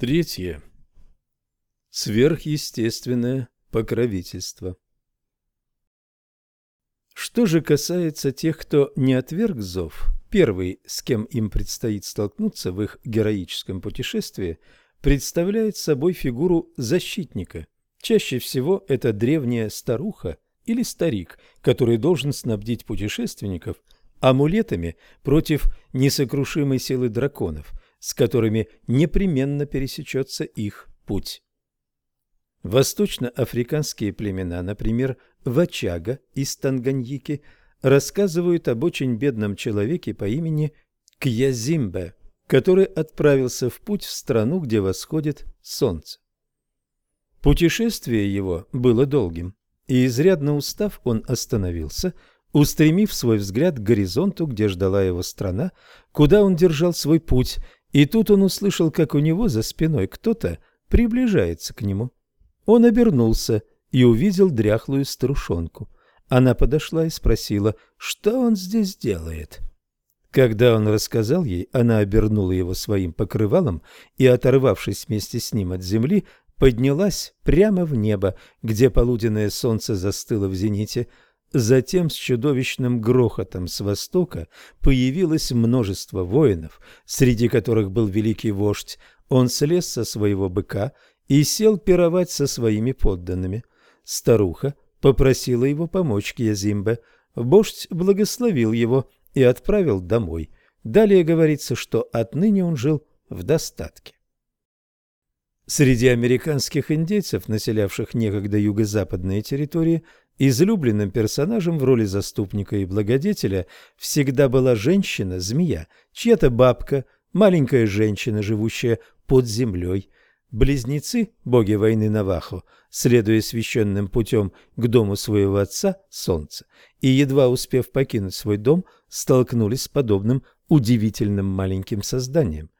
Третье. Сверхъестественное покровительство. Что же касается тех, кто не отверг зов, первый, с кем им предстоит столкнуться в их героическом путешествии, представляет собой фигуру защитника. Чаще всего это древняя старуха или старик, который должен снабдить путешественников амулетами против несокрушимой силы драконов, с которыми непременно пересечется их путь. Восточноафриканские племена, например, Вачага из Танганьики, рассказывают об очень бедном человеке по имени Кьязимбе, который отправился в путь в страну, где восходит солнце. Путешествие его было долгим, и изрядно устав, он остановился, устремив свой взгляд к горизонту, где ждала его страна, куда он держал свой путь, и тут он услышал, как у него за спиной кто-то приближается к нему. Он обернулся и увидел дряхлую старушонку. Она подошла и спросила, что он здесь делает. Когда он рассказал ей, она обернула его своим покрывалом и, оторвавшись вместе с ним от земли, поднялась прямо в небо, где полуденное солнце застыло в зените. Затем с чудовищным грохотом с востока появилось множество воинов, среди которых был великий вождь. Он слез со своего быка и сел пировать со своими подданными. Старуха попросила его помочь Кьязимбе. Вождь благословил его и отправил домой. Далее говорится, что отныне он жил в достатке. Среди американских индейцев, населявших некогда юго-западные территории, излюбленным персонажем в роли заступника и благодетеля всегда была женщина-змея, чья-то бабка, маленькая женщина, живущая под землей. Близнецы, боги войны Навахо, следуя священным путем к дому своего отца, солнца, и, едва успев покинуть свой дом, столкнулись с подобным удивительным маленьким созданием.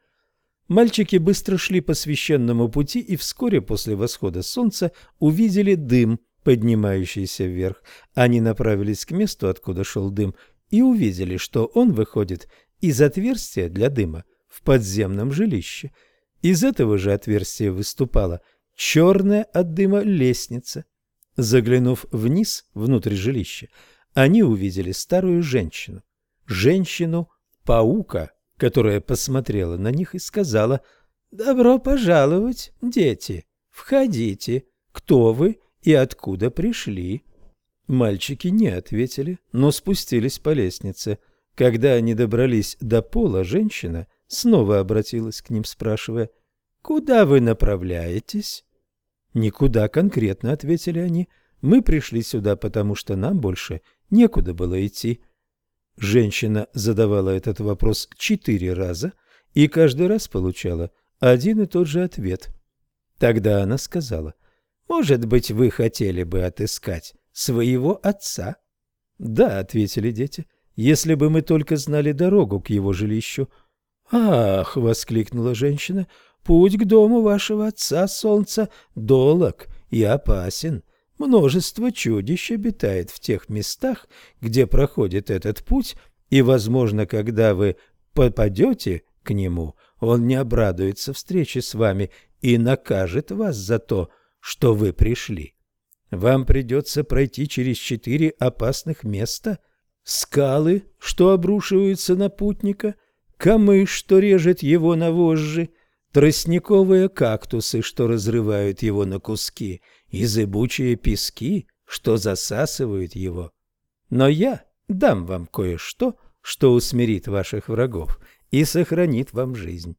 Мальчики быстро шли по священному пути и вскоре после восхода солнца увидели дым, поднимающийся вверх. Они направились к месту, откуда шел дым, и увидели, что он выходит из отверстия для дыма в подземном жилище. Из этого же отверстия выступала черная от дыма лестница. Заглянув вниз, внутрь жилища, они увидели старую женщину. Женщину-паука которая посмотрела на них и сказала «Добро пожаловать, дети, входите, кто вы и откуда пришли?» Мальчики не ответили, но спустились по лестнице. Когда они добрались до пола, женщина снова обратилась к ним, спрашивая «Куда вы направляетесь?» «Никуда конкретно», — ответили они. «Мы пришли сюда, потому что нам больше некуда было идти». Женщина задавала этот вопрос четыре раза и каждый раз получала один и тот же ответ. Тогда она сказала, «Может быть, вы хотели бы отыскать своего отца?» «Да», — ответили дети, — «если бы мы только знали дорогу к его жилищу». «Ах!» — воскликнула женщина, — «путь к дому вашего отца, солнца, долог и опасен. Множество чудищ обитает в тех местах, где проходит этот путь, и, возможно, когда вы попадете к нему, он не обрадуется встрече с вами и накажет вас за то, что вы пришли. Вам придется пройти через четыре опасных места, скалы, что обрушиваются на путника, камыш, что режет его на вожжи, тростниковые кактусы, что разрывают его на куски, и зыбучие пески, что засасывают его. Но я дам вам кое-что, что усмирит ваших врагов и сохранит вам жизнь.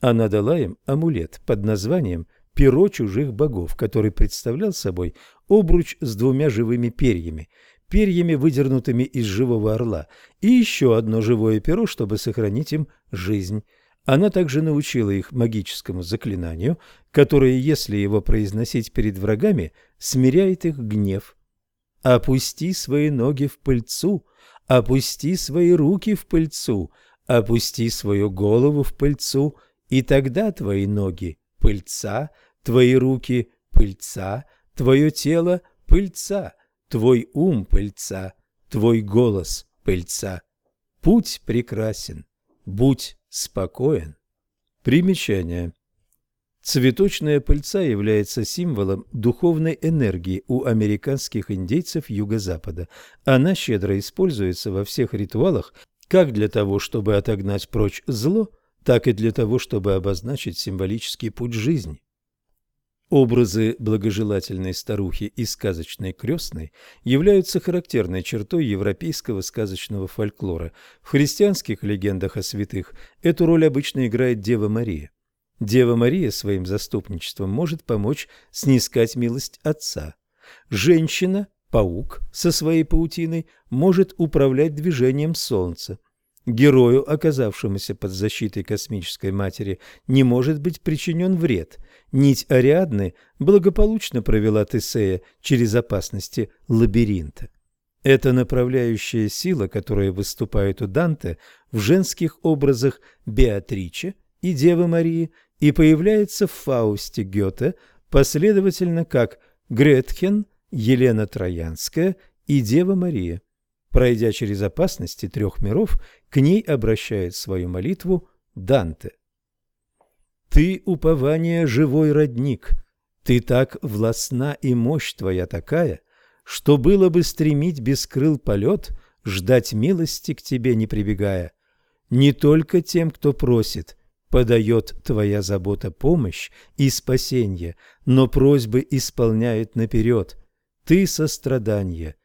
Она дала им амулет под названием «Перо чужих богов», который представлял собой обруч с двумя живыми перьями, перьями, выдернутыми из живого орла, и еще одно живое перо, чтобы сохранить им жизнь. Она также научила их магическому заклинанию, которое, если его произносить перед врагами, смиряет их гнев. «Опусти свои ноги в пыльцу, опусти свои руки в пыльцу, опусти свою голову в пыльцу, и тогда твои ноги – пыльца, твои руки – пыльца, твое тело – пыльца, твой ум – пыльца, твой голос – пыльца. Путь прекрасен, будь спокоен. Примечание. Цветочная пыльца является символом духовной энергии у американских индейцев Юго-Запада. Она щедро используется во всех ритуалах как для того, чтобы отогнать прочь зло, так и для того, чтобы обозначить символический путь жизни. Образы благожелательной старухи и сказочной крестной являются характерной чертой европейского сказочного фольклора. В христианских легендах о святых эту роль обычно играет Дева Мария. Дева Мария своим заступничеством может помочь снискать милость Отца. Женщина, паук со своей паутиной, может управлять движением Солнца. Герою, оказавшемуся под защитой космической матери, не может быть причинен вред. Нить Ариадны благополучно провела Тесея через опасности лабиринта. Это направляющая сила, которая выступает у Данте в женских образах Беатриче и Девы Марии и появляется в Фаусте Гёте последовательно как Гретхен, Елена Троянская и Дева Мария. Пройдя через опасности трех миров, к ней обращает свою молитву Данте. «Ты, упование, живой родник, ты так властна и мощь твоя такая, что было бы стремить без крыл полет, ждать милости к тебе не прибегая. Не только тем, кто просит, подает твоя забота помощь и спасение, но просьбы исполняет наперед. Ты сострадание,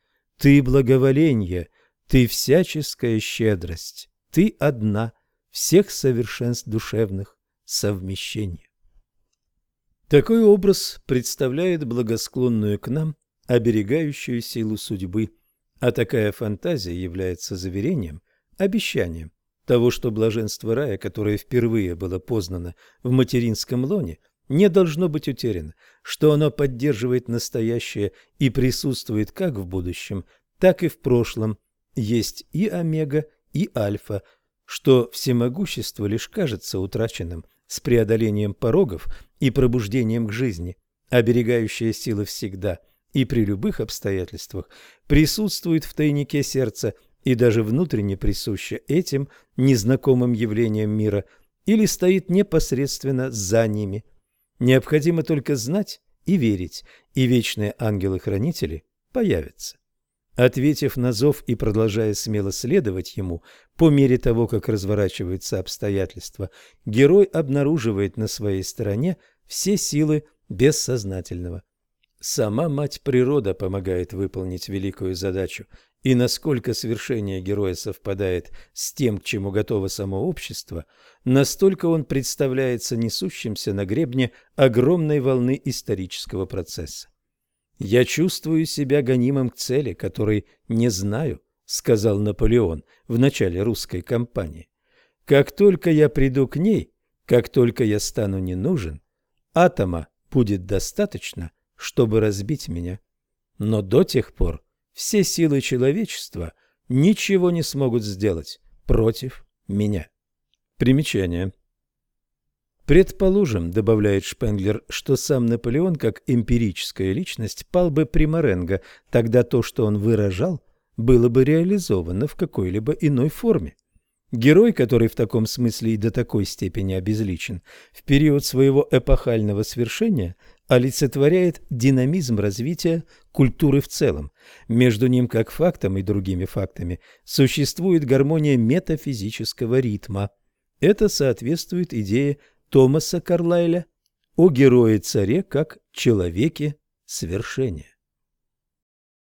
ты благоволение, ты всяческая щедрость, ты одна всех совершенств душевных совмещения. Такой образ представляет благосклонную к нам, оберегающую силу судьбы, а такая фантазия является заверением, обещанием того, что блаженство рая, которое впервые было познано в материнском лоне – не должно быть утеряно, что оно поддерживает настоящее и присутствует как в будущем, так и в прошлом, есть и омега, и альфа, что всемогущество лишь кажется утраченным с преодолением порогов и пробуждением к жизни, оберегающая сила всегда и при любых обстоятельствах присутствует в тайнике сердца и даже внутренне присуща этим незнакомым явлениям мира или стоит непосредственно за ними – Необходимо только знать и верить, и вечные ангелы-хранители появятся. Ответив на зов и продолжая смело следовать ему, по мере того, как разворачиваются обстоятельства, герой обнаруживает на своей стороне все силы бессознательного. Сама мать природа помогает выполнить великую задачу, и насколько свершение героя совпадает с тем, к чему готово само общество, настолько он представляется несущимся на гребне огромной волны исторического процесса. «Я чувствую себя гонимым к цели, которой не знаю», — сказал Наполеон в начале русской кампании. «Как только я приду к ней, как только я стану не нужен, атома будет достаточно, чтобы разбить меня. Но до тех пор все силы человечества ничего не смогут сделать против меня. Примечание. Предположим, добавляет Шпенглер, что сам Наполеон как эмпирическая личность пал бы при Маренго, тогда то, что он выражал, было бы реализовано в какой-либо иной форме. Герой, который в таком смысле и до такой степени обезличен, в период своего эпохального свершения олицетворяет динамизм развития культуры в целом. Между ним, как фактом и другими фактами, существует гармония метафизического ритма. Это соответствует идее Томаса Карлайля о герое-царе как человеке свершения.